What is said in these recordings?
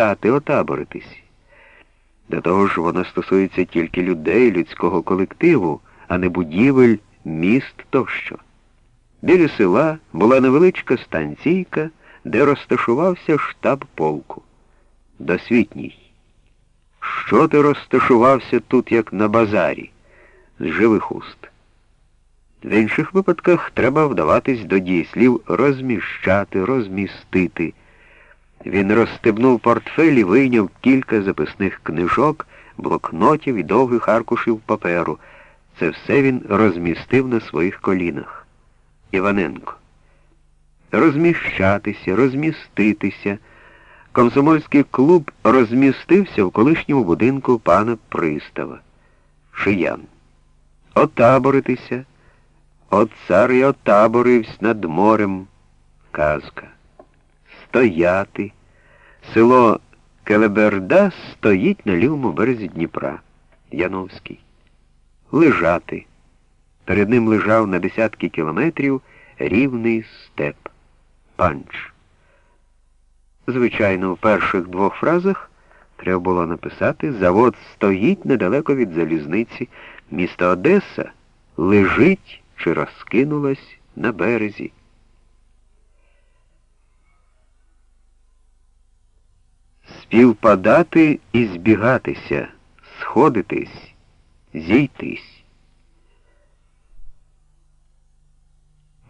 стати, отаборитись. До того ж, воно стосується тільки людей, людського колективу, а не будівель, міст тощо. Біля села була невеличка станційка, де розташувався штаб полку. Досвітній. Що ти розташувався тут, як на базарі, з живих уст? В інших випадках треба вдаватись до дієслів розміщати, розмістити. Він розстебнув портфель і вийняв кілька записних книжок, блокнотів і довгих аркушів паперу. Це все він розмістив на своїх колінах. Іваненко. Розміщатися, розміститися. Комсомольський клуб розмістився в колишньому будинку пана Пристава. Шиян. Отаборитися. От цар і отаборився над морем. Казка. Стояти. Село Келеберда стоїть на лівому березі Дніпра. Яновський. Лежати. Перед ним лежав на десятки кілометрів рівний степ. Панч. Звичайно, в перших двох фразах треба було написати Завод стоїть недалеко від залізниці. Місто Одеса лежить чи розкинулась на березі. Співпадати і збігатися, сходитись, зійтись.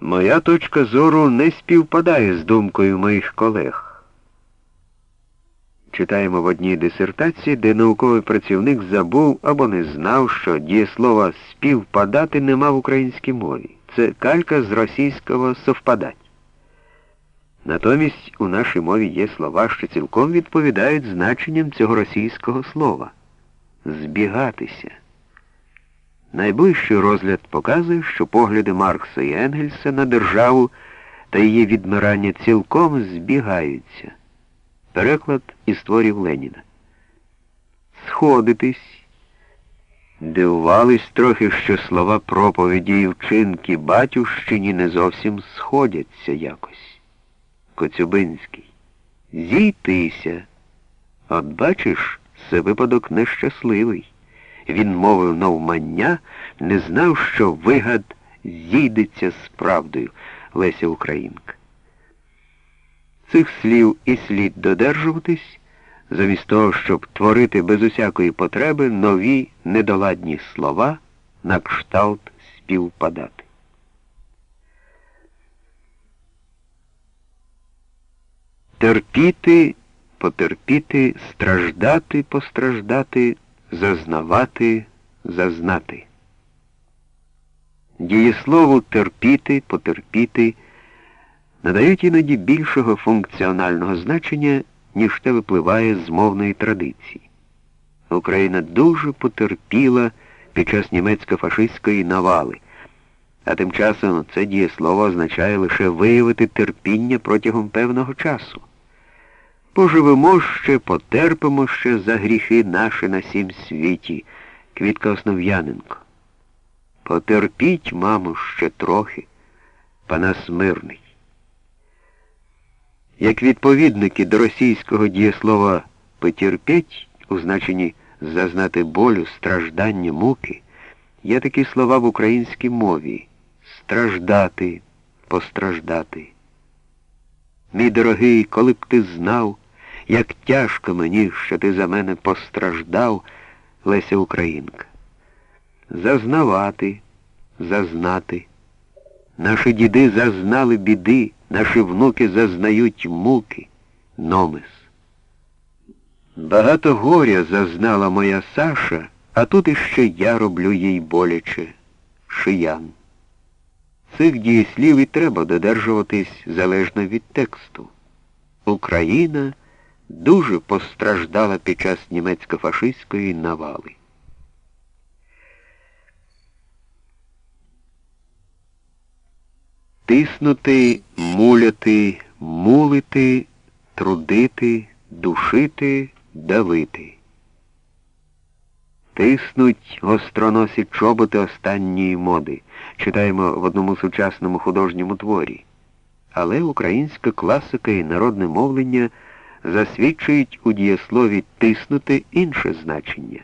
Моя точка зору не співпадає з думкою моїх колег. Читаємо в одній дисертації, де науковий працівник забув або не знав, що дієслова співпадати нема в українській мові. Це калька з російського совпадать. Натомість у нашій мові є слова, що цілком відповідають значенням цього російського слова збігатися. Найближчий розгляд показує, що погляди Маркса і Енгельса на державу та її відмирання цілком збігаються. Переклад із творів Леніна. Сходитись. Дивувались трохи, що слова проповіді і вчинки батюшчині не зовсім сходяться якось. Коцюбинський. Зійтися. От бачиш, це випадок нещасливий. Він мовив навмання, не знав, що вигад зійдеться з правдою Леся Українка. Цих слів і слід додержуватись, замість того, щоб творити без усякої потреби нові недоладні слова на кшталт співпадати. Терпіти, потерпіти, страждати, постраждати, зазнавати, зазнати. Дієслову терпіти, потерпіти надають іноді більшого функціонального значення, ніж те випливає з мовної традиції. Україна дуже потерпіла під час німецько-фашистської навали, а тим часом це дієслово означає лише виявити терпіння протягом певного часу. Поживемо ще, потерпимо ще за гріхи наші на сім світі, Квітка Основ'яненко. Потерпіть, мамо, ще трохи, Панас Мирний. Як відповідники до російського дієслова потерпіть у значенні зазнати болю, страждання, муки, є такі слова в українській мові страждати, постраждати. Мій дорогий, коли б ти знав, як тяжко мені, що ти за мене постраждав, Леся Українка. Зазнавати, зазнати. Наші діди зазнали біди, наші внуки зазнають муки, номис. Багато горя зазнала моя Саша, а тут іще я роблю їй боляче шиян. Цих дієслів і треба додержуватись залежно від тексту. Україна дуже постраждала під час німецько-фашистської навали. Тиснути, муляти, мулити, трудити, душити, давити. Тиснуть гостроносі чоботи останньої моди. Читаємо в одному сучасному художньому творі. Але українська класика і народне мовлення засвідчують у дієслові тиснути інше значення.